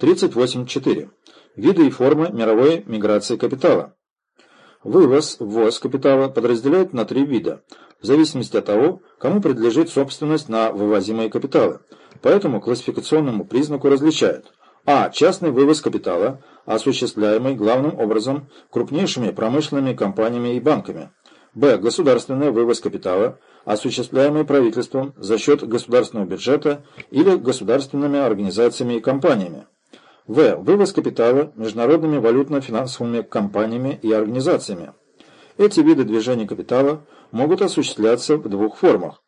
38.4. Виды и формы мировой миграции капитала. Вывоз, ввоз капитала подразделяют на три вида, в зависимости от того, кому принадлежит собственность на вывозимые капиталы. По этому классификационному признаку различают а. Частный вывоз капитала, осуществляемый главным образом крупнейшими промышленными компаниями и банками. Б. Государственный вывоз капитала, осуществляемый правительством за счет государственного бюджета или государственными организациями и компаниями. В. Вывоз капитала международными валютно-финансовыми компаниями и организациями. Эти виды движения капитала могут осуществляться в двух формах.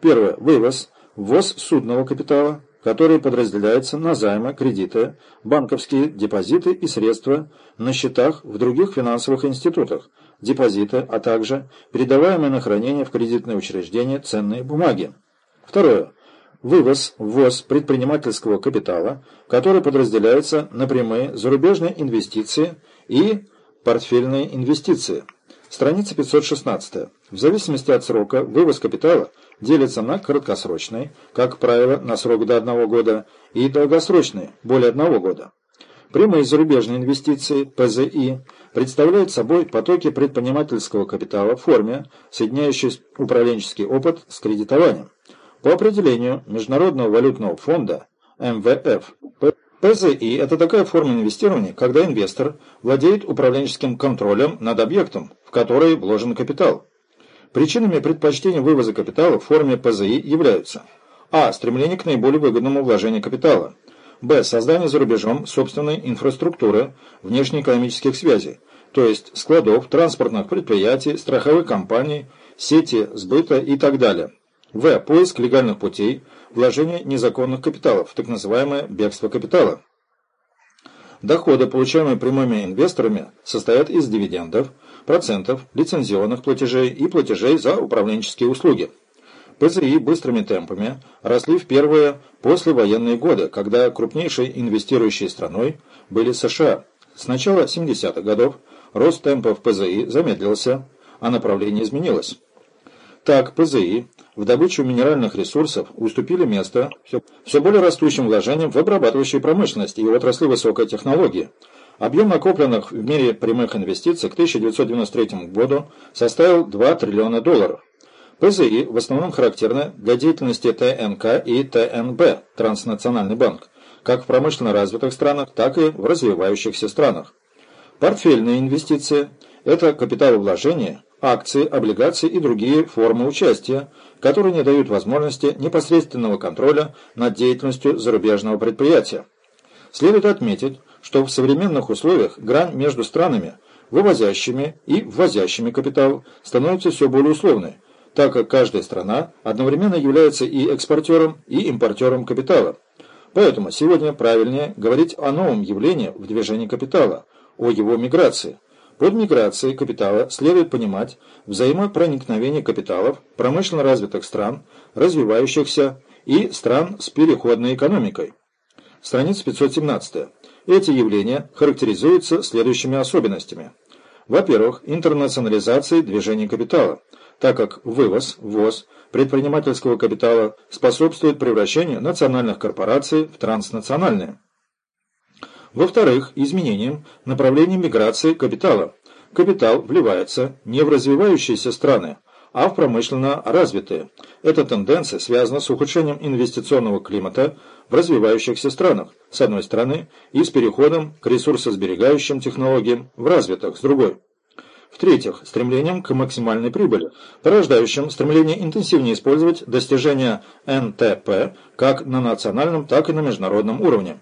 Первое. Вывоз. Ввоз судного капитала, который подразделяется на займы, кредиты, банковские депозиты и средства на счетах в других финансовых институтах, депозиты, а также передаваемые на хранение в кредитные учреждения ценные бумаги. Второе вывоз, ввоз предпринимательского капитала, который подразделяется на прямые зарубежные инвестиции и портфельные инвестиции. Страница 516. В зависимости от срока вывоз капитала делится на краткосрочный, как правило, на срок до одного года, и долгосрочный, более одного года. Прямые зарубежные инвестиции, ПЗИ, представляют собой потоки предпринимательского капитала в форме, соединяющие управленческий опыт с кредитованием. По определению Международного валютного фонда МВФ, ПЗИ – это такая форма инвестирования, когда инвестор владеет управленческим контролем над объектом, в который вложен капитал. Причинами предпочтения вывоза капитала в форме ПЗИ являются а. Стремление к наиболее выгодному вложению капитала. Б. Создание за рубежом собственной инфраструктуры внешнеэкономических связей, то есть складов, транспортных предприятий, страховых компаний, сети сбыта и так далее. В. Поиск легальных путей вложения незаконных капиталов, так называемое бегство капитала. Доходы, получаемые прямыми инвесторами, состоят из дивидендов, процентов, лицензионных платежей и платежей за управленческие услуги. ПЗИ быстрыми темпами росли в первые послевоенные годы, когда крупнейшей инвестирующей страной были США. С начала 70-х годов рост темпов ПЗИ замедлился, а направление изменилось. Так, ПЗИ в добычу минеральных ресурсов уступили место все, более растущим вложениям в обрабатывающей промышленности и отрасли высокой технологии. Объем накопленных в мире прямых инвестиций к 1993 году составил 2 триллиона долларов. ПЗИ в основном характерны для деятельности ТНК и ТНБ, транснациональный банк, как в промышленно развитых странах, так и в развивающихся странах. Портфельные инвестиции – это капиталовложения, акции, облигации и другие формы участия, которые не дают возможности непосредственного контроля над деятельностью зарубежного предприятия. Следует отметить, что в современных условиях грань между странами, вывозящими и ввозящими капитал, становится все более условной, так как каждая страна одновременно является и экспортером, и импортером капитала. Поэтому сегодня правильнее говорить о новом явлении в движении капитала, о его миграции – под миграцией капитала следует понимать взаимопроникновение капиталов промышленно развитых стран, развивающихся и стран с переходной экономикой. Страница 517. Эти явления характеризуются следующими особенностями. Во-первых, интернационализацией движения капитала, так как вывоз, ввоз предпринимательского капитала способствует превращению национальных корпораций в транснациональные. Во-вторых, изменением направления миграции капитала. Капитал вливается не в развивающиеся страны, а в промышленно развитые. Эта тенденция связана с ухудшением инвестиционного климата в развивающихся странах, с одной стороны, и с переходом к ресурсосберегающим технологиям в развитых, с другой. В-третьих, стремлением к максимальной прибыли, порождающим стремление интенсивнее использовать достижения НТП как на национальном, так и на международном уровне.